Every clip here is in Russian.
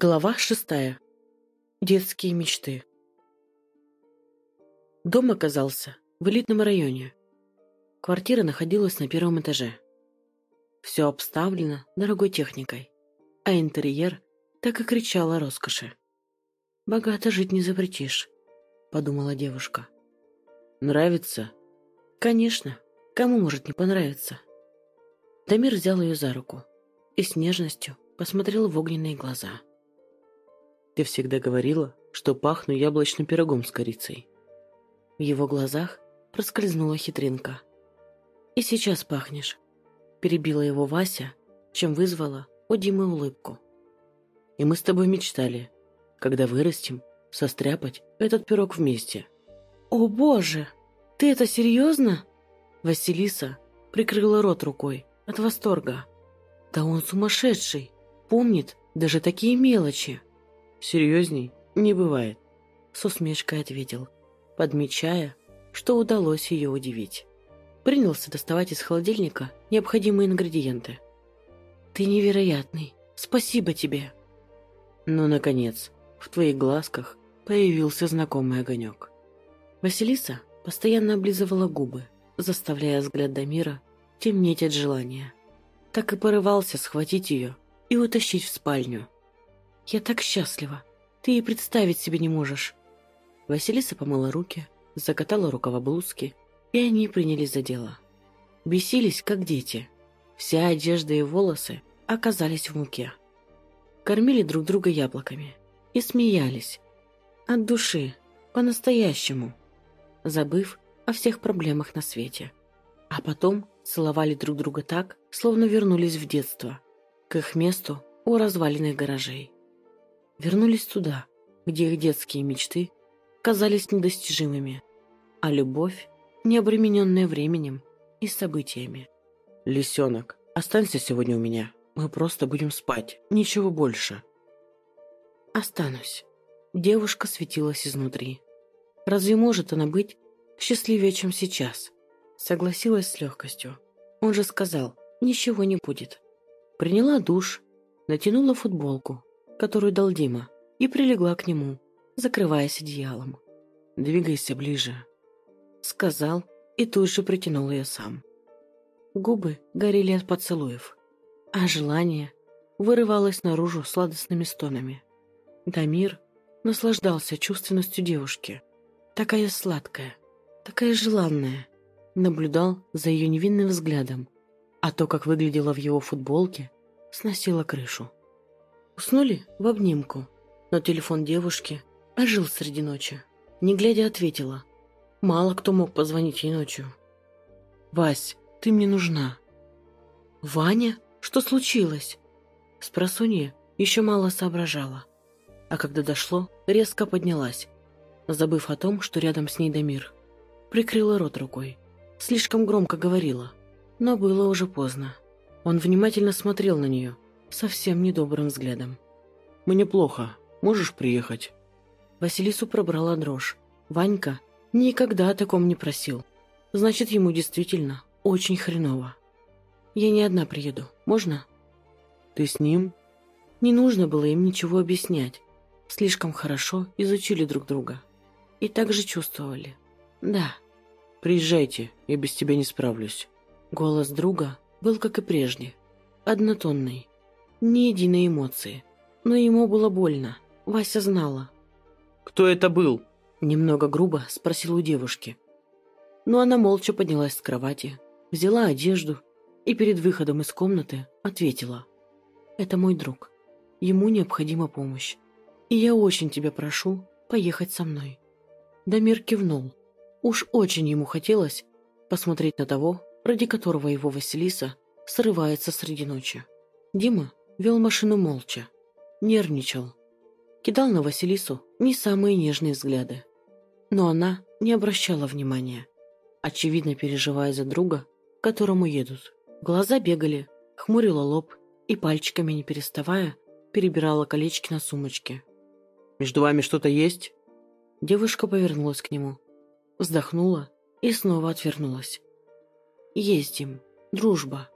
Глава шестая. Детские мечты. Дом оказался в элитном районе. Квартира находилась на первом этаже. Все обставлено дорогой техникой, а интерьер так и кричал о роскоши. «Богато жить не запретишь», — подумала девушка. «Нравится?» «Конечно. Кому может не понравиться?» Дамир взял ее за руку и с нежностью посмотрел в огненные глаза. Ты всегда говорила, что пахну яблочным пирогом с корицей. В его глазах проскользнула хитринка. «И сейчас пахнешь», — перебила его Вася, чем вызвала у Димы улыбку. «И мы с тобой мечтали, когда вырастем, состряпать этот пирог вместе». «О, боже! Ты это серьезно?» Василиса прикрыла рот рукой от восторга. «Да он сумасшедший! Помнит даже такие мелочи!» Серьезней не бывает, с усмешкой ответил, подмечая, что удалось ее удивить. Принялся доставать из холодильника необходимые ингредиенты. «Ты невероятный! Спасибо тебе!» Ну, наконец, в твоих глазках появился знакомый огонек. Василиса постоянно облизывала губы, заставляя взгляд Дамира темнеть от желания. Так и порывался схватить ее и утащить в спальню. «Я так счастлива. Ты и представить себе не можешь». Василиса помыла руки, закатала рукава блузки, и они принялись за дело. Бесились, как дети. Вся одежда и волосы оказались в муке. Кормили друг друга яблоками и смеялись. От души, по-настоящему, забыв о всех проблемах на свете. А потом целовали друг друга так, словно вернулись в детство, к их месту у разваленных гаражей вернулись туда, где их детские мечты казались недостижимыми, а любовь, не обремененная временем и событиями. «Лисенок, останься сегодня у меня. Мы просто будем спать. Ничего больше». «Останусь». Девушка светилась изнутри. «Разве может она быть счастливее, чем сейчас?» Согласилась с легкостью. Он же сказал, ничего не будет. Приняла душ, натянула футболку, которую дал Дима, и прилегла к нему, закрываясь одеялом. «Двигайся ближе», — сказал и тут же притянул ее сам. Губы горели от поцелуев, а желание вырывалось наружу сладостными стонами. Дамир наслаждался чувственностью девушки. Такая сладкая, такая желанная. Наблюдал за ее невинным взглядом, а то, как выглядела в его футболке, сносило крышу. Уснули в обнимку, но телефон девушки ожил среди ночи. Не глядя ответила. Мало кто мог позвонить ей ночью. «Вась, ты мне нужна». «Ваня? Что случилось?» Спросонья еще мало соображала. А когда дошло, резко поднялась, забыв о том, что рядом с ней Дамир. Прикрыла рот рукой. Слишком громко говорила, но было уже поздно. Он внимательно смотрел на нее, совсем недобрым взглядом. «Мне плохо. Можешь приехать?» Василису пробрала дрожь. Ванька никогда о таком не просил. Значит, ему действительно очень хреново. «Я не одна приеду. Можно?» «Ты с ним?» Не нужно было им ничего объяснять. Слишком хорошо изучили друг друга. И так же чувствовали. «Да». «Приезжайте, я без тебя не справлюсь». Голос друга был, как и прежде, однотонный ни единой эмоции. Но ему было больно. Вася знала. «Кто это был?» Немного грубо спросил у девушки. Но она молча поднялась с кровати, взяла одежду и перед выходом из комнаты ответила. «Это мой друг. Ему необходима помощь. И я очень тебя прошу поехать со мной». Дамир кивнул. Уж очень ему хотелось посмотреть на того, ради которого его Василиса срывается среди ночи. Дима Вел машину молча. Нервничал. Кидал на Василису не самые нежные взгляды. Но она не обращала внимания, очевидно переживая за друга, к которому едут. Глаза бегали, хмурила лоб и пальчиками, не переставая, перебирала колечки на сумочке. «Между вами что-то есть?» Девушка повернулась к нему, вздохнула и снова отвернулась. «Ездим. Дружба.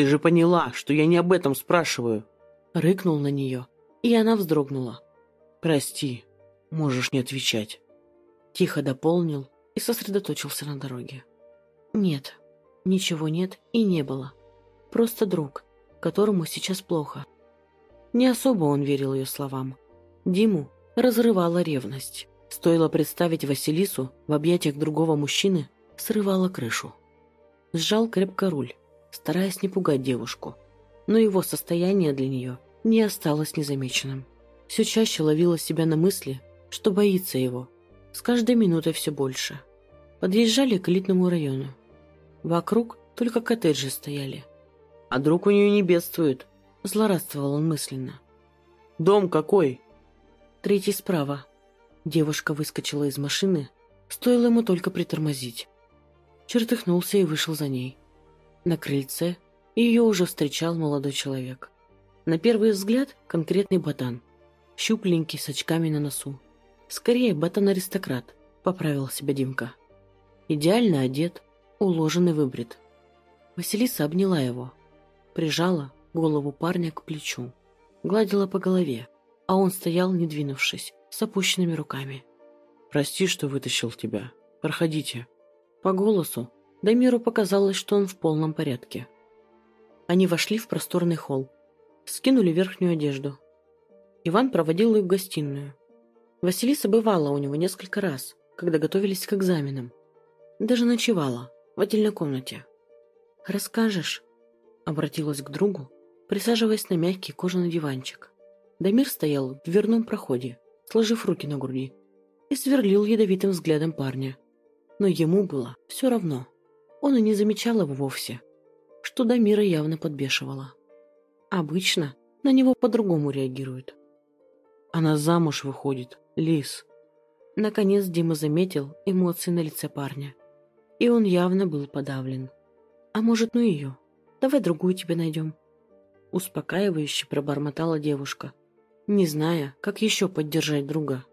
Ты же поняла, что я не об этом спрашиваю. Рыкнул на нее, и она вздрогнула. «Прости, можешь не отвечать». Тихо дополнил и сосредоточился на дороге. «Нет, ничего нет и не было. Просто друг, которому сейчас плохо». Не особо он верил ее словам. Диму разрывала ревность. Стоило представить Василису в объятиях другого мужчины, срывала крышу. Сжал крепко руль, стараясь не пугать девушку. Но его состояние для нее не осталось незамеченным. Все чаще ловила себя на мысли, что боится его. С каждой минутой все больше. Подъезжали к элитному району. Вокруг только коттеджи стояли. «А друг у нее не бедствует», – злорадствовал он мысленно. «Дом какой?» «Третий справа». Девушка выскочила из машины, стоило ему только притормозить. Чертыхнулся и вышел за ней. На крыльце ее уже встречал молодой человек. На первый взгляд конкретный ботан. Щупленький, с очками на носу. Скорее, ботан-аристократ, поправил себя Димка. Идеально одет, уложен и выбрит. Василиса обняла его. Прижала голову парня к плечу. Гладила по голове, а он стоял, не двинувшись, с опущенными руками. «Прости, что вытащил тебя. Проходите». По голосу Дамиру показалось, что он в полном порядке. Они вошли в просторный холл, скинули верхнюю одежду. Иван проводил их в гостиную. Василиса бывала у него несколько раз, когда готовились к экзаменам. Даже ночевала в отдельной комнате. «Расскажешь?» — обратилась к другу, присаживаясь на мягкий кожаный диванчик. Дамир стоял в дверном проходе, сложив руки на груди, и сверлил ядовитым взглядом парня. Но ему было все равно. Он и не замечал его вовсе, что Дамира явно подбешивало. Обычно на него по-другому реагируют. Она замуж выходит, Лис. Наконец Дима заметил эмоции на лице парня. И он явно был подавлен. А может, ну ее? Давай другую тебе найдем. Успокаивающе пробормотала девушка, не зная, как еще поддержать друга.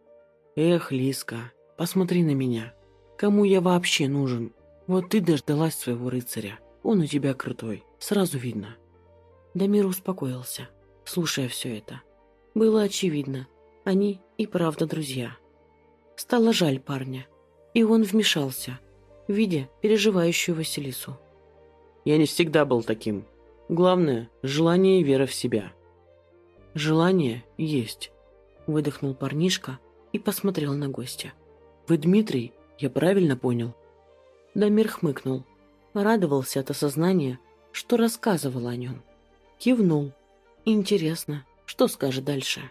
Эх, Лиска, посмотри на меня. Кому я вообще нужен? Вот ты дождалась своего рыцаря. Он у тебя крутой, сразу видно. Дамир успокоился, слушая все это. Было очевидно, они и правда друзья. Стало жаль парня, и он вмешался, видя переживающую Василису. «Я не всегда был таким. Главное – желание и вера в себя». «Желание есть», – выдохнул парнишка и посмотрел на гостя. «Вы Дмитрий, я правильно понял?» Дамир хмыкнул, радовался от осознания, что рассказывал о нем. Кивнул. Интересно, что скажет дальше?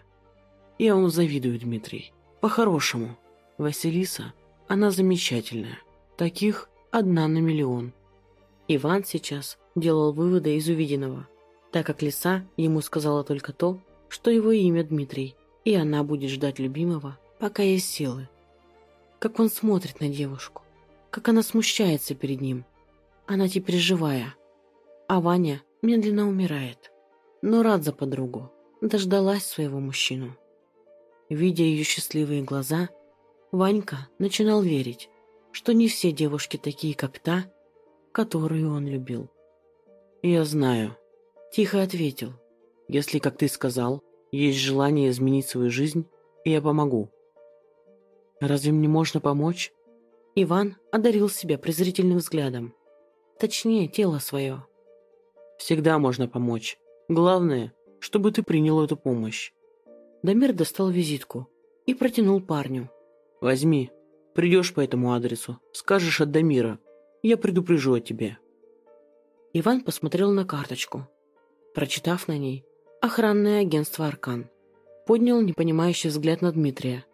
Я вам завидую, Дмитрий. По-хорошему. Василиса, она замечательная. Таких одна на миллион. Иван сейчас делал выводы из увиденного, так как Лиса ему сказала только то, что его имя Дмитрий, и она будет ждать любимого, пока есть силы. Как он смотрит на девушку, как она смущается перед ним. Она теперь живая, а Ваня медленно умирает. Но рад за подругу. Дождалась своего мужчину. Видя ее счастливые глаза, Ванька начинал верить, что не все девушки такие, как та, которую он любил. «Я знаю», — тихо ответил. «Если, как ты сказал, есть желание изменить свою жизнь, я помогу». «Разве мне можно помочь?» Иван одарил себя презрительным взглядом. Точнее, тело свое. Всегда можно помочь. Главное, чтобы ты принял эту помощь. Дамир достал визитку и протянул парню. Возьми. Придешь по этому адресу. Скажешь от Дамира. Я предупрежу о тебе. Иван посмотрел на карточку. Прочитав на ней «Охранное агентство Аркан». Поднял непонимающий взгляд на Дмитрия.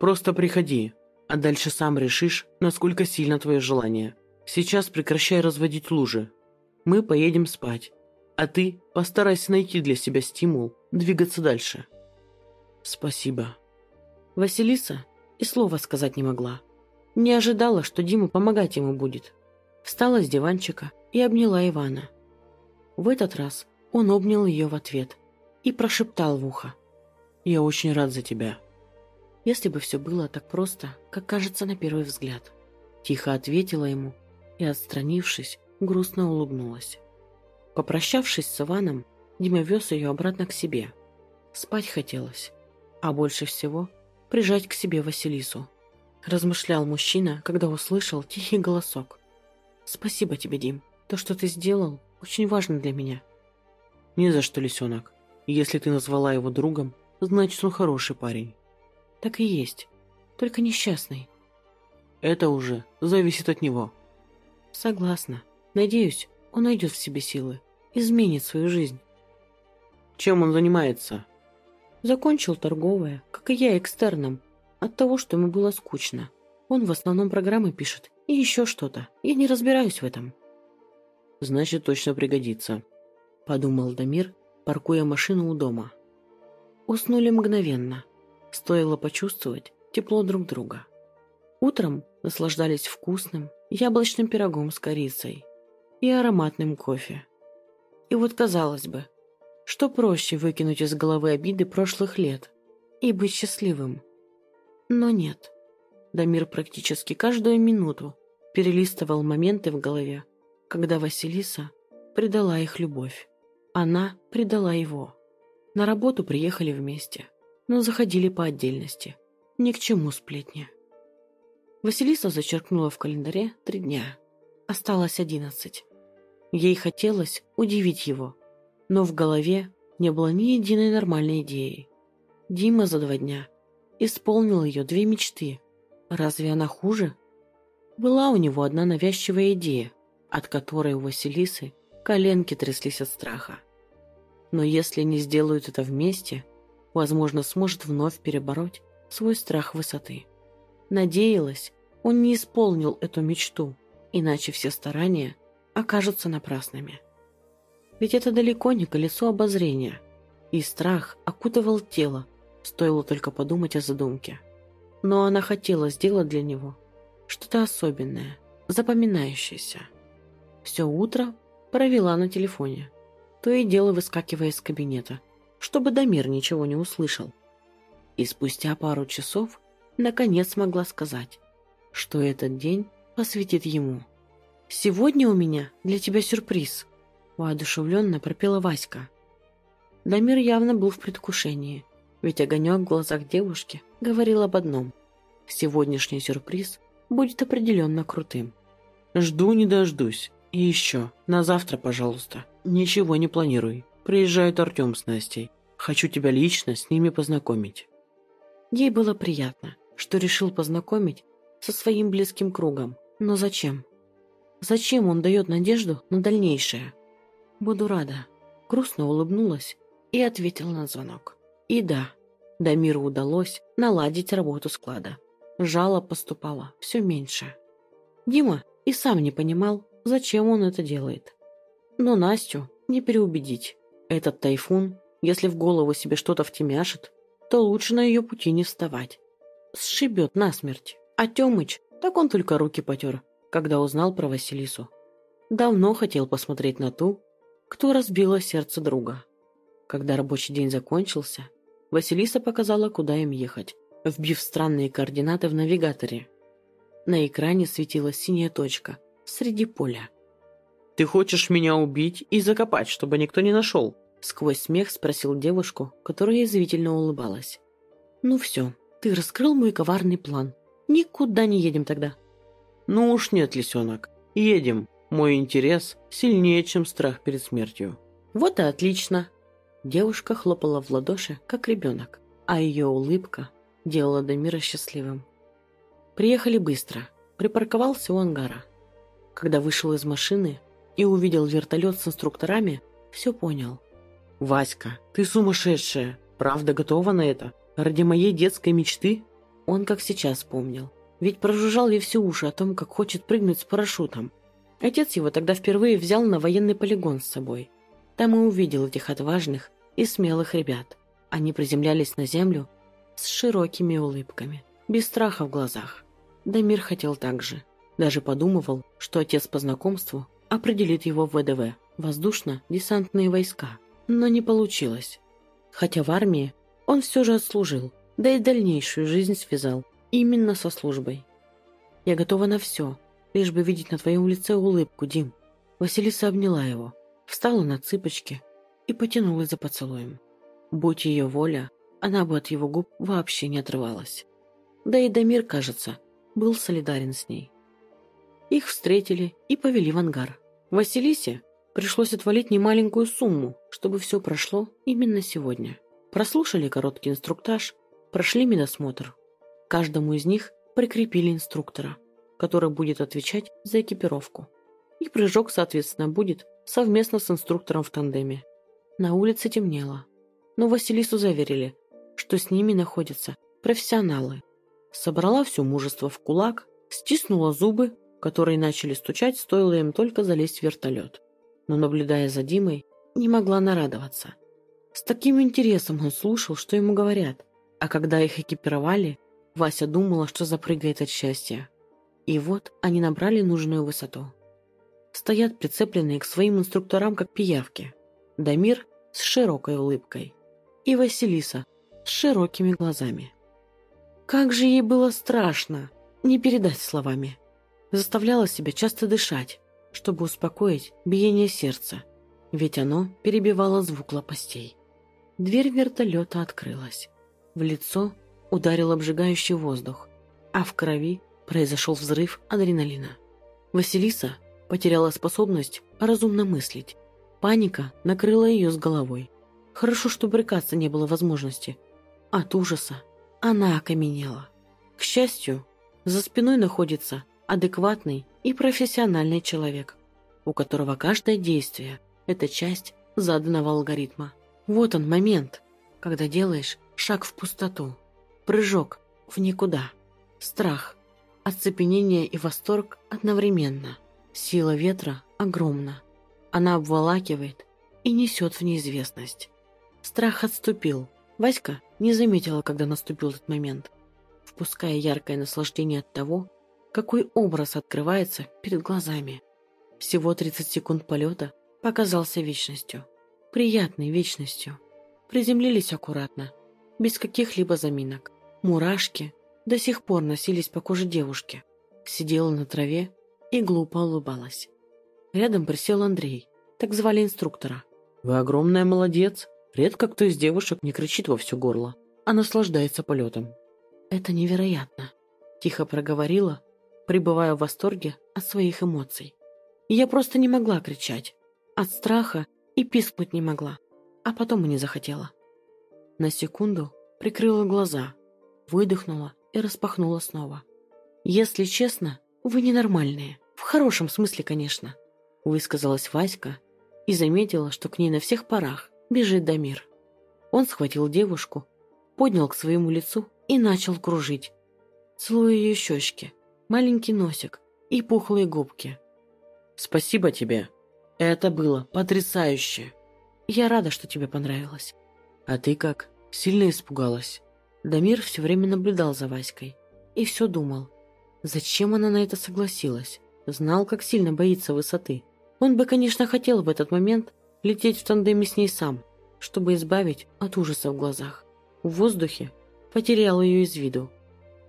«Просто приходи, а дальше сам решишь, насколько сильно твое желание. Сейчас прекращай разводить лужи. Мы поедем спать. А ты постарайся найти для себя стимул двигаться дальше. Спасибо. Василиса и слова сказать не могла. Не ожидала, что Дима помогать ему будет. Встала с диванчика и обняла Ивана. В этот раз он обнял ее в ответ и прошептал в ухо. «Я очень рад за тебя». Если бы все было так просто, как кажется на первый взгляд. Тихо ответила ему и, отстранившись, грустно улыбнулась. Попрощавшись с Иваном, Дима вез ее обратно к себе. Спать хотелось, а больше всего прижать к себе Василису. Размышлял мужчина, когда услышал тихий голосок. «Спасибо тебе, Дим. То, что ты сделал, очень важно для меня». «Не за что, лисенок. Если ты назвала его другом, значит, он хороший парень». «Так и есть. Только несчастный». «Это уже зависит от него». «Согласна. Надеюсь, он найдет в себе силы, изменит свою жизнь». «Чем он занимается?» Закончил торговое, как и я экстерном, от того, что ему было скучно. Он в основном программы пишет и еще что-то. Я не разбираюсь в этом. Значит, точно пригодится, подумал Дамир, паркуя машину у дома. Уснули мгновенно. Стоило почувствовать тепло друг друга. Утром наслаждались вкусным яблочным пирогом с корицей и ароматным кофе. И вот казалось бы, что проще выкинуть из головы обиды прошлых лет и быть счастливым. Но нет. Дамир практически каждую минуту перелистывал моменты в голове, когда Василиса предала их любовь. Она предала его. На работу приехали вместе, но заходили по отдельности. Ни к чему сплетни. Василиса зачеркнула в календаре три дня. Осталось одиннадцать. Ей хотелось удивить его, но в голове не было ни единой нормальной идеи. Дима за два дня исполнил ее две мечты. Разве она хуже? Была у него одна навязчивая идея, от которой у Василисы коленки тряслись от страха. Но если не сделают это вместе, возможно, сможет вновь перебороть свой страх высоты. Надеялась, он не исполнил эту мечту, иначе все старания окажутся напрасными. Ведь это далеко не колесо обозрения, и страх окутывал тело, Стоило только подумать о задумке. Но она хотела сделать для него что-то особенное, запоминающееся. Все утро провела на телефоне, то и дело выскакивая из кабинета, чтобы Дамир ничего не услышал. И спустя пару часов наконец смогла сказать, что этот день посвятит ему. «Сегодня у меня для тебя сюрприз», – воодушевленно пропела Васька. Дамир явно был в предвкушении – ведь огонек в глазах девушки говорил об одном. Сегодняшний сюрприз будет определенно крутым. «Жду не дождусь. И еще, на завтра, пожалуйста. Ничего не планируй. Приезжает Артем с Настей. Хочу тебя лично с ними познакомить». Ей было приятно, что решил познакомить со своим близким кругом. Но зачем? Зачем он дает надежду на дальнейшее? Буду рада. Грустно улыбнулась и ответила на звонок. И да, Дамиру удалось наладить работу склада. Жало поступало все меньше. Дима и сам не понимал, зачем он это делает. Но Настю не переубедить. Этот тайфун, если в голову себе что-то втемяшит, то лучше на ее пути не вставать. Сшибет насмерть. А Темыч, так он только руки потер, когда узнал про Василису. Давно хотел посмотреть на ту, кто разбила сердце друга. Когда рабочий день закончился, Василиса показала, куда им ехать, вбив странные координаты в навигаторе. На экране светилась синяя точка среди поля. «Ты хочешь меня убить и закопать, чтобы никто не нашел?» Сквозь смех спросил девушку, которая извительно улыбалась. «Ну все, ты раскрыл мой коварный план. Никуда не едем тогда». «Ну уж нет, лисенок. Едем. Мой интерес сильнее, чем страх перед смертью». «Вот и отлично. Девушка хлопала в ладоши, как ребенок, а ее улыбка делала Дамира счастливым. Приехали быстро. Припарковался у ангара. Когда вышел из машины и увидел вертолет с инструкторами, все понял. «Васька, ты сумасшедшая! Правда готова на это? Ради моей детской мечты?» Он как сейчас помнил. Ведь прожужжал ей все уши о том, как хочет прыгнуть с парашютом. Отец его тогда впервые взял на военный полигон с собой – там и увидел этих отважных и смелых ребят. Они приземлялись на землю с широкими улыбками, без страха в глазах. Дамир хотел так же. Даже подумывал, что отец по знакомству определит его в ВДВ, воздушно-десантные войска. Но не получилось. Хотя в армии он все же отслужил, да и дальнейшую жизнь связал именно со службой. «Я готова на все, лишь бы видеть на твоем лице улыбку, Дим». Василиса обняла его, встала на цыпочки и потянулась за поцелуем. Будь ее воля, она бы от его губ вообще не отрывалась. Да и Дамир, кажется, был солидарен с ней. Их встретили и повели в ангар. Василисе пришлось отвалить немаленькую сумму, чтобы все прошло именно сегодня. Прослушали короткий инструктаж, прошли медосмотр. Каждому из них прикрепили инструктора, который будет отвечать за экипировку. И прыжок, соответственно, будет совместно с инструктором в тандеме. На улице темнело, но Василису заверили, что с ними находятся профессионалы. Собрала все мужество в кулак, стиснула зубы, которые начали стучать, стоило им только залезть в вертолет. Но, наблюдая за Димой, не могла нарадоваться. С таким интересом он слушал, что ему говорят, а когда их экипировали, Вася думала, что запрыгает от счастья. И вот они набрали нужную высоту. Стоят прицепленные к своим инструкторам, как пиявки. Дамир с широкой улыбкой. И Василиса с широкими глазами. Как же ей было страшно, не передать словами. Заставляла себя часто дышать, чтобы успокоить биение сердца, ведь оно перебивало звук лопастей. Дверь вертолета открылась. В лицо ударил обжигающий воздух, а в крови произошел взрыв адреналина. Василиса потеряла способность разумно мыслить. Паника накрыла ее с головой. Хорошо, что брыкаться не было возможности. От ужаса она окаменела. К счастью, за спиной находится адекватный и профессиональный человек, у которого каждое действие – это часть заданного алгоритма. Вот он момент, когда делаешь шаг в пустоту, прыжок в никуда, страх, оцепенение и восторг одновременно. Сила ветра огромна. Она обволакивает и несет в неизвестность. Страх отступил. Васька не заметила, когда наступил этот момент, впуская яркое наслаждение от того, какой образ открывается перед глазами. Всего 30 секунд полета показался вечностью. Приятной вечностью. Приземлились аккуратно, без каких-либо заминок. Мурашки до сих пор носились по коже девушки. Сидела на траве и глупо улыбалась. Рядом присел Андрей, так звали инструктора. «Вы огромная молодец. Редко кто из девушек не кричит во все горло, а наслаждается полетом». «Это невероятно», – тихо проговорила, пребывая в восторге от своих эмоций. Я просто не могла кричать. От страха и пискнуть не могла. А потом и не захотела. На секунду прикрыла глаза, выдохнула и распахнула снова. «Если честно, вы ненормальные. В хорошем смысле, конечно», высказалась Васька и заметила, что к ней на всех парах бежит Дамир. Он схватил девушку, поднял к своему лицу и начал кружить, целуя ее щечки, маленький носик и пухлые губки. «Спасибо тебе. Это было потрясающе!» «Я рада, что тебе понравилось». «А ты как? Сильно испугалась?» Дамир все время наблюдал за Васькой и все думал, зачем она на это согласилась. Знал, как сильно боится высоты. Он бы, конечно, хотел в этот момент лететь в тандеме с ней сам, чтобы избавить от ужаса в глазах. В воздухе потерял ее из виду.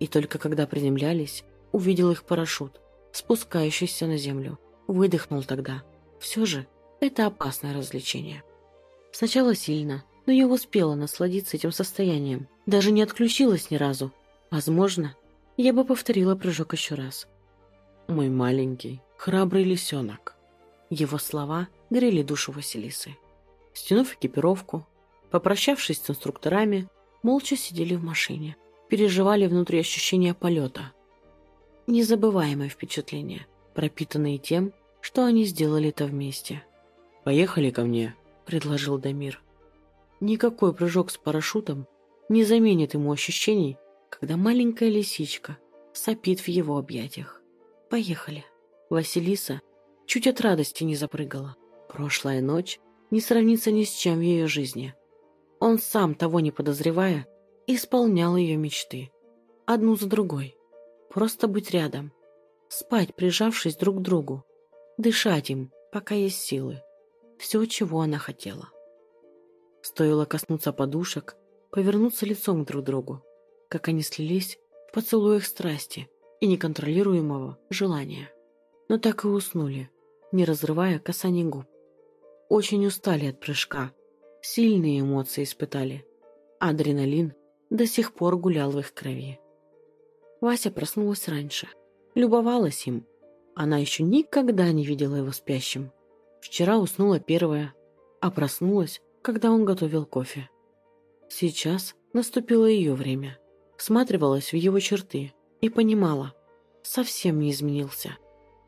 И только когда приземлялись, увидел их парашют, спускающийся на землю. Выдохнул тогда. Все же, это опасное развлечение. Сначала сильно, но я успела насладиться этим состоянием. Даже не отключилась ни разу. Возможно, я бы повторила прыжок еще раз. «Мой маленький, храбрый лисенок». Его слова грели душу Василисы. Стянув экипировку, попрощавшись с инструкторами, молча сидели в машине. Переживали внутри ощущения полета – Незабываемое впечатление, пропитанное тем, что они сделали это вместе. «Поехали ко мне», — предложил Дамир. Никакой прыжок с парашютом не заменит ему ощущений, когда маленькая лисичка сопит в его объятиях. «Поехали». Василиса чуть от радости не запрыгала. Прошлая ночь не сравнится ни с чем в ее жизни. Он сам, того не подозревая, исполнял ее мечты. Одну за другой. Просто быть рядом. Спать, прижавшись друг к другу. Дышать им, пока есть силы. Все, чего она хотела. Стоило коснуться подушек, повернуться лицом друг к другу, как они слились в поцелуях страсти и неконтролируемого желания. Но так и уснули, не разрывая касаний губ. Очень устали от прыжка, Сильные эмоции испытали. Адреналин до сих пор гулял в их крови. Вася проснулась раньше. Любовалась им. Она еще никогда не видела его спящим. Вчера уснула первая, а проснулась, когда он готовил кофе. Сейчас наступило ее время. Всматривалась в его черты и понимала, совсем не изменился.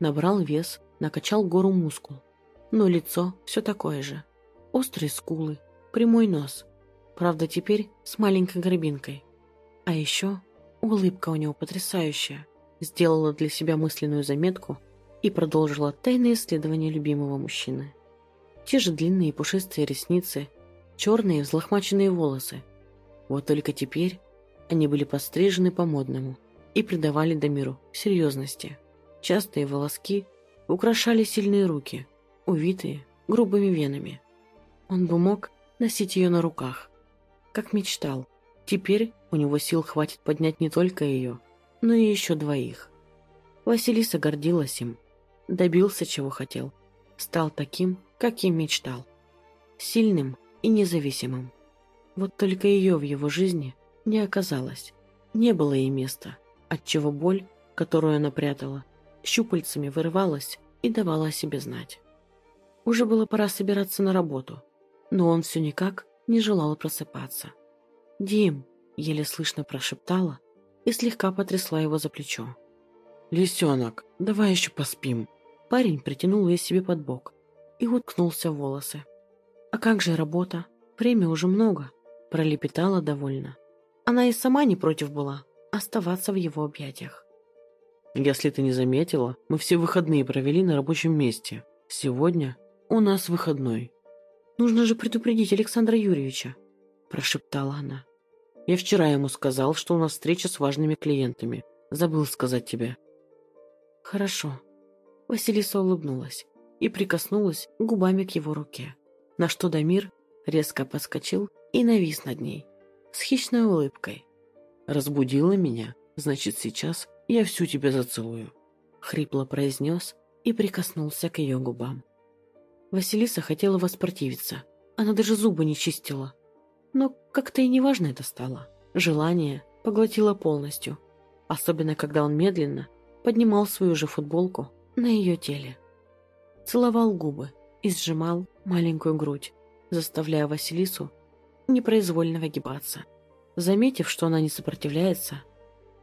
Набрал вес, накачал гору мускул. Но лицо все такое же. Острые скулы, прямой нос. Правда, теперь с маленькой горбинкой. А еще улыбка у него потрясающая. Сделала для себя мысленную заметку и продолжила тайное исследование любимого мужчины. Те же длинные пушистые ресницы, черные взлохмаченные волосы. Вот только теперь они были пострижены по-модному и придавали Дамиру серьезности. Частые волоски украшали сильные руки, увитые грубыми венами. Он бы мог носить ее на руках, как мечтал. Теперь у него сил хватит поднять не только ее, но и еще двоих. Василиса гордилась им, добился чего хотел, стал таким, каким мечтал. Сильным и независимым. Вот только ее в его жизни не оказалось. Не было ей места, отчего боль, которую она прятала, щупальцами вырывалась и давала о себе знать. Уже было пора собираться на работу, но он все никак не желал просыпаться. «Дим!» — еле слышно прошептала и слегка потрясла его за плечо. «Лисенок, давай еще поспим!» Парень притянул ее себе под бок и уткнулся в волосы. «А как же работа? Время уже много», — пролепетала довольно. Она и сама не против была оставаться в его объятиях. «Если ты не заметила, мы все выходные провели на рабочем месте. Сегодня у нас выходной». «Нужно же предупредить Александра Юрьевича», — прошептала она. «Я вчера ему сказал, что у нас встреча с важными клиентами. Забыл сказать тебе». «Хорошо». Василиса улыбнулась и прикоснулась губами к его руке, на что Дамир резко подскочил и навис над ней с хищной улыбкой. «Разбудила меня, значит, сейчас я всю тебя зацелую», — хрипло произнес и прикоснулся к ее губам. Василиса хотела воспротивиться, она даже зубы не чистила. Но как-то и неважно это стало. Желание поглотило полностью, особенно когда он медленно поднимал свою же футболку на ее теле целовал губы и сжимал маленькую грудь, заставляя Василису непроизвольно выгибаться. Заметив, что она не сопротивляется,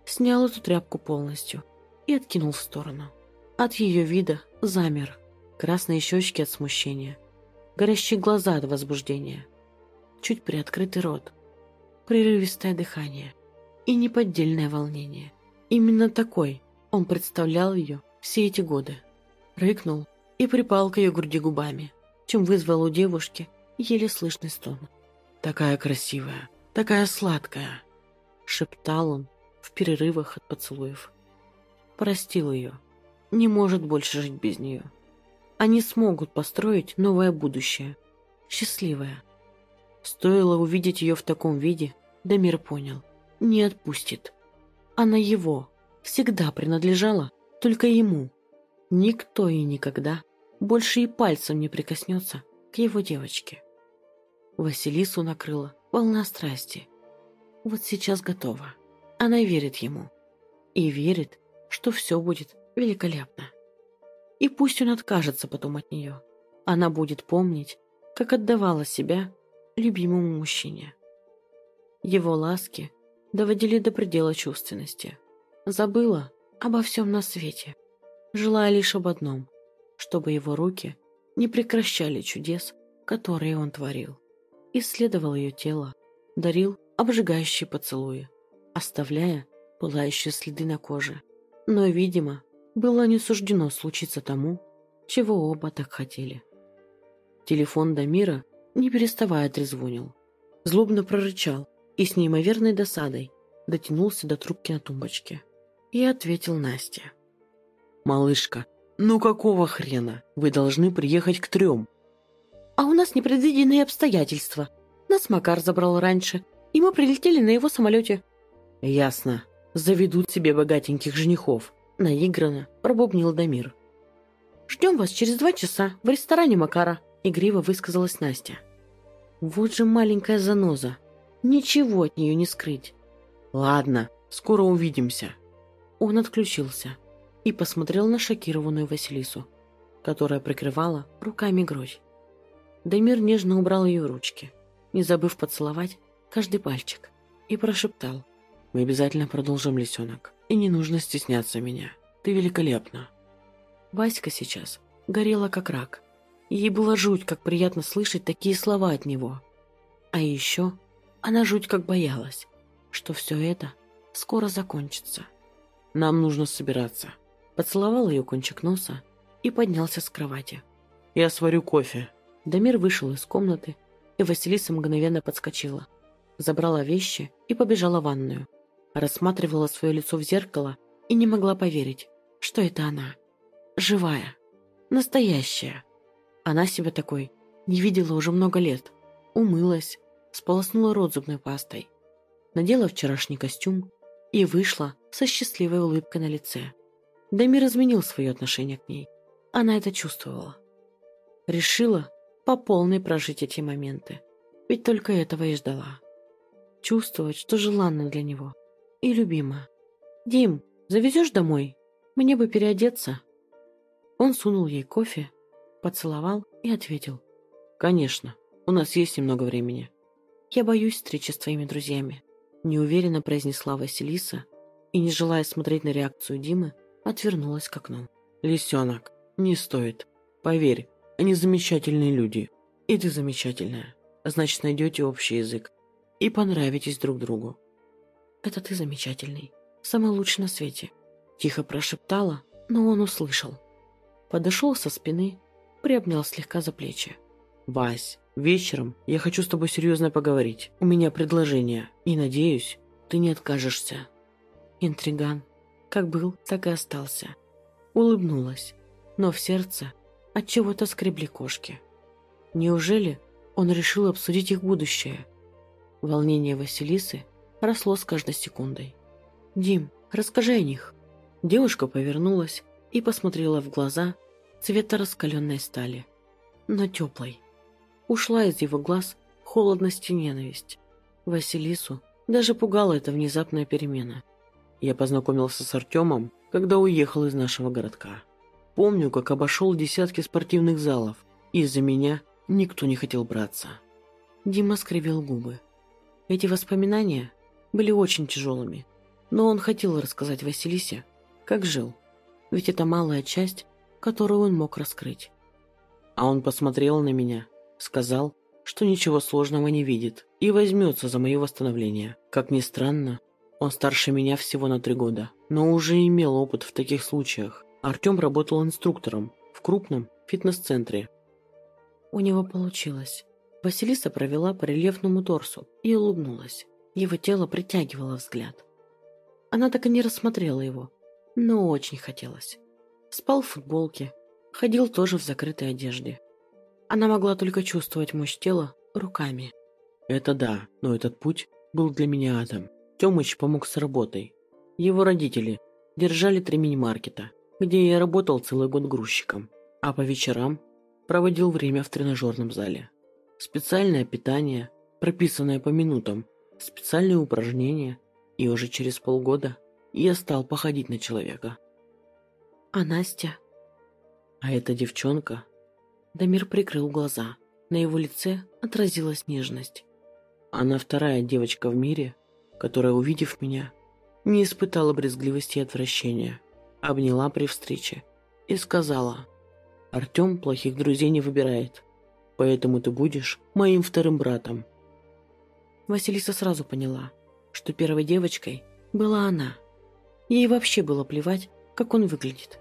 снял эту тряпку полностью и откинул в сторону. От ее вида замер, красные щечки от смущения, горящие глаза от возбуждения, чуть приоткрытый рот, прерывистое дыхание и неподдельное волнение. Именно такой он представлял ее все эти годы. Рыкнул и припал к ее груди губами, чем вызвал у девушки еле слышный стон. «Такая красивая, такая сладкая!» — шептал он в перерывах от поцелуев. Простил ее. Не может больше жить без нее. Они смогут построить новое будущее. Счастливое. Стоило увидеть ее в таком виде, Дамир понял. Не отпустит. Она его. Всегда принадлежала только ему. Никто и никогда больше и пальцем не прикоснется к его девочке. Василису накрыла волна страсти. Вот сейчас готова. Она верит ему. И верит, что все будет великолепно. И пусть он откажется потом от нее. Она будет помнить, как отдавала себя любимому мужчине. Его ласки доводили до предела чувственности. Забыла обо всем на свете, желая лишь об одном чтобы его руки не прекращали чудес, которые он творил. Исследовал ее тело, дарил обжигающие поцелуи, оставляя пылающие следы на коже. Но, видимо, было не суждено случиться тому, чего оба так хотели. Телефон Дамира, не переставая, трезвонил. Злобно прорычал и с неимоверной досадой дотянулся до трубки на тумбочке. И ответил Настя. «Малышка, «Ну какого хрена? Вы должны приехать к трем». «А у нас непредвиденные обстоятельства. Нас Макар забрал раньше, и мы прилетели на его самолете». «Ясно. Заведут себе богатеньких женихов», — наигранно пробубнил Дамир. «Ждем вас через два часа в ресторане Макара», — игриво высказалась Настя. Вот же маленькая заноза. Ничего от нее не скрыть. Ладно, скоро увидимся. Он отключился и посмотрел на шокированную Василису, которая прикрывала руками грудь. Дамир нежно убрал ее ручки, не забыв поцеловать каждый пальчик, и прошептал. «Мы обязательно продолжим, лисенок, и не нужно стесняться меня. Ты великолепна». Васька сейчас горела как рак. Ей было жуть, как приятно слышать такие слова от него. А еще она жуть как боялась, что все это скоро закончится. «Нам нужно собираться», Поцеловал ее кончик носа и поднялся с кровати. «Я сварю кофе». Дамир вышел из комнаты, и Василиса мгновенно подскочила. Забрала вещи и побежала в ванную. Рассматривала свое лицо в зеркало и не могла поверить, что это она. Живая. Настоящая. Она себя такой не видела уже много лет. Умылась, сполоснула рот зубной пастой. Надела вчерашний костюм и вышла со счастливой улыбкой на лице. Дамир изменил свое отношение к ней. Она это чувствовала. Решила по полной прожить эти моменты. Ведь только этого и ждала. Чувствовать, что желанна для него. И любима. «Дим, завезешь домой? Мне бы переодеться». Он сунул ей кофе, поцеловал и ответил. «Конечно, у нас есть немного времени». «Я боюсь встречи с твоими друзьями», неуверенно произнесла Василиса и, не желая смотреть на реакцию Димы, отвернулась к окну. «Лисенок, не стоит. Поверь, они замечательные люди. И ты замечательная. Значит, найдете общий язык. И понравитесь друг другу». «Это ты замечательный. Самый лучший на свете». Тихо прошептала, но он услышал. Подошел со спины, приобнял слегка за плечи. «Вась, вечером я хочу с тобой серьезно поговорить. У меня предложение, и, надеюсь, ты не откажешься». Интриган как был, так и остался. Улыбнулась, но в сердце от чего-то скребли кошки. Неужели он решил обсудить их будущее? Волнение Василисы росло с каждой секундой. «Дим, расскажи о них». Девушка повернулась и посмотрела в глаза цвета раскаленной стали, но теплой. Ушла из его глаз холодность и ненависть. Василису даже пугала эта внезапная перемена. Я познакомился с Артемом, когда уехал из нашего городка. Помню, как обошел десятки спортивных залов, и из-за меня никто не хотел браться. Дима скривил губы. Эти воспоминания были очень тяжелыми, но он хотел рассказать Василисе, как жил, ведь это малая часть, которую он мог раскрыть. А он посмотрел на меня, сказал, что ничего сложного не видит и возьмется за мое восстановление. Как ни странно, он старше меня всего на три года, но уже имел опыт в таких случаях. Артем работал инструктором в крупном фитнес-центре. У него получилось. Василиса провела по рельефному торсу и улыбнулась. Его тело притягивало взгляд. Она так и не рассмотрела его, но очень хотелось. Спал в футболке, ходил тоже в закрытой одежде. Она могла только чувствовать мощь тела руками. Это да, но этот путь был для меня адом. Тёмыч помог с работой. Его родители держали три мини-маркета, где я работал целый год грузчиком, а по вечерам проводил время в тренажерном зале. Специальное питание, прописанное по минутам, специальные упражнения, и уже через полгода я стал походить на человека. А Настя? А эта девчонка? Дамир прикрыл глаза. На его лице отразилась нежность. Она вторая девочка в мире, которая, увидев меня, не испытала брезгливости и отвращения, обняла при встрече и сказала, «Артем плохих друзей не выбирает, поэтому ты будешь моим вторым братом». Василиса сразу поняла, что первой девочкой была она. Ей вообще было плевать, как он выглядит.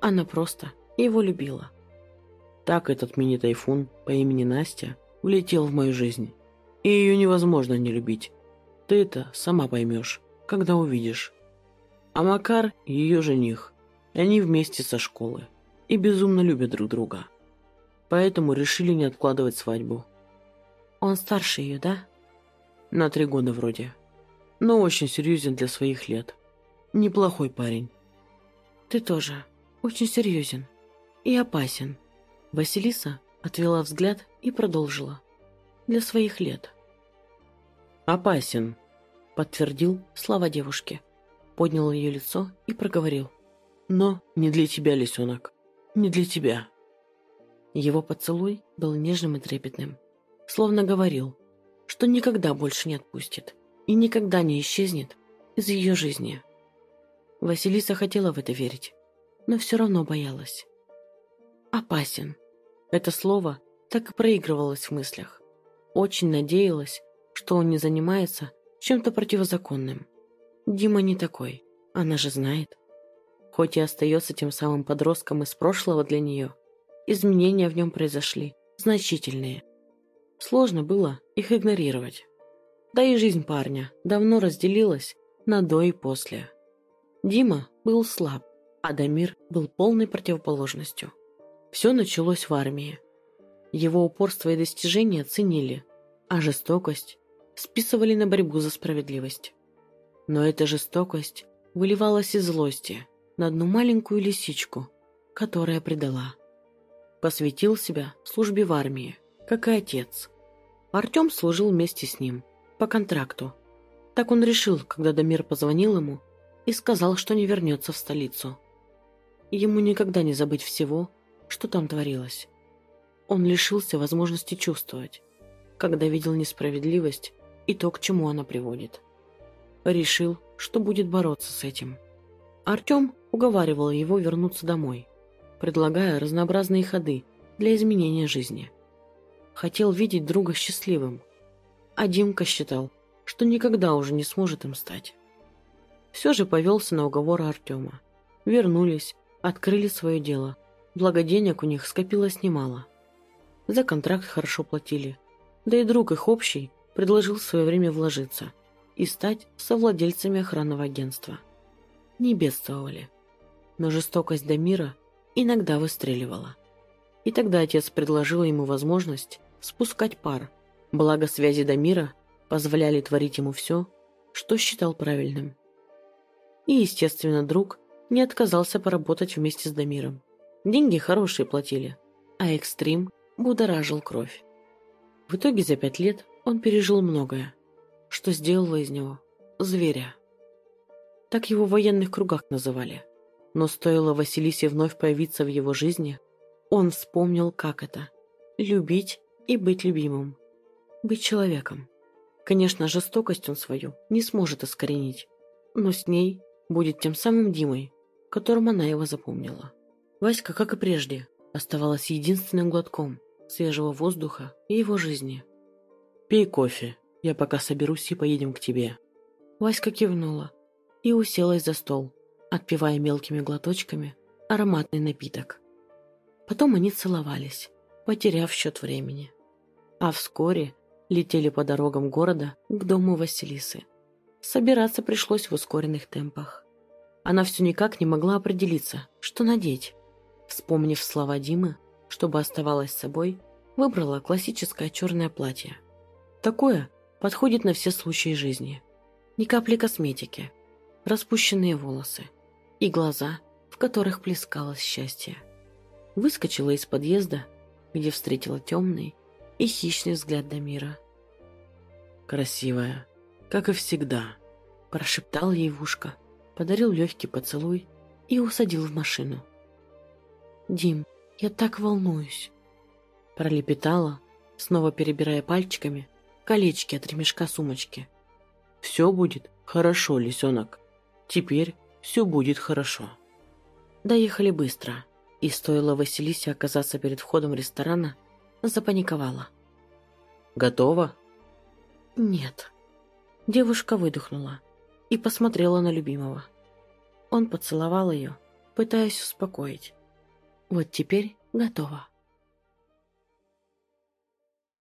Она просто его любила. Так этот мини-тайфун по имени Настя влетел в мою жизнь, и ее невозможно не любить. Ты это сама поймешь, когда увидишь. А Макар – ее жених. Они вместе со школы. И безумно любят друг друга. Поэтому решили не откладывать свадьбу. Он старше ее, да? На три года вроде. Но очень серьезен для своих лет. Неплохой парень. Ты тоже очень серьезен и опасен. Василиса отвела взгляд и продолжила. для своих лет. «Опасен», — подтвердил слова девушки. Поднял ее лицо и проговорил. «Но не для тебя, лисенок, не для тебя». Его поцелуй был нежным и трепетным, словно говорил, что никогда больше не отпустит и никогда не исчезнет из ее жизни. Василиса хотела в это верить, но все равно боялась. «Опасен». Это слово так и проигрывалось в мыслях. Очень надеялась, что он не занимается чем-то противозаконным. Дима не такой, она же знает. Хоть и остается тем самым подростком из прошлого для нее, изменения в нем произошли, значительные. Сложно было их игнорировать. Да и жизнь парня давно разделилась на до и после. Дима был слаб, а Дамир был полной противоположностью. Все началось в армии. Его упорство и достижения ценили, а жестокость списывали на борьбу за справедливость. Но эта жестокость выливалась из злости на одну маленькую лисичку, которая предала. Посвятил себя службе в армии, как и отец. Артем служил вместе с ним, по контракту. Так он решил, когда Дамир позвонил ему и сказал, что не вернется в столицу. Ему никогда не забыть всего, что там творилось. Он лишился возможности чувствовать, когда видел несправедливость и то, к чему она приводит. Решил, что будет бороться с этим. Артем уговаривал его вернуться домой, предлагая разнообразные ходы для изменения жизни. Хотел видеть друга счастливым, а Димка считал, что никогда уже не сможет им стать. Все же повелся на уговоры Артема. Вернулись, открыли свое дело, благо денег у них скопилось немало. За контракт хорошо платили, да и друг их общий предложил в свое время вложиться и стать совладельцами охранного агентства. Не бедствовали, но жестокость Дамира иногда выстреливала. И тогда отец предложил ему возможность спускать пар, благо связи Дамира позволяли творить ему все, что считал правильным. И, естественно, друг не отказался поработать вместе с Дамиром. Деньги хорошие платили, а экстрим будоражил кровь. В итоге за пять лет он пережил многое, что сделало из него зверя. Так его в военных кругах называли. Но стоило Василисе вновь появиться в его жизни, он вспомнил, как это – любить и быть любимым. Быть человеком. Конечно, жестокость он свою не сможет искоренить, но с ней будет тем самым Димой, которым она его запомнила. Васька, как и прежде, оставалась единственным глотком свежего воздуха и его жизни. «Пей кофе, я пока соберусь и поедем к тебе». Васька кивнула и уселась за стол, отпивая мелкими глоточками ароматный напиток. Потом они целовались, потеряв счет времени. А вскоре летели по дорогам города к дому Василисы. Собираться пришлось в ускоренных темпах. Она все никак не могла определиться, что надеть. Вспомнив слова Димы, чтобы оставалась собой, выбрала классическое черное платье. Такое подходит на все случаи жизни. Ни капли косметики, распущенные волосы и глаза, в которых плескалось счастье. Выскочила из подъезда, где встретила темный и хищный взгляд Дамира. «Красивая, как и всегда», – прошептал ей в ушко, подарил легкий поцелуй и усадил в машину. «Дим, я так волнуюсь!» Пролепетала, снова перебирая пальчиками колечки от ремешка сумочки. «Все будет хорошо, лисенок. Теперь все будет хорошо». Доехали быстро, и стоило Василисе оказаться перед входом ресторана, запаниковала. «Готово?» «Нет». Девушка выдохнула и посмотрела на любимого. Он поцеловал ее, пытаясь успокоить. Вот теперь готово.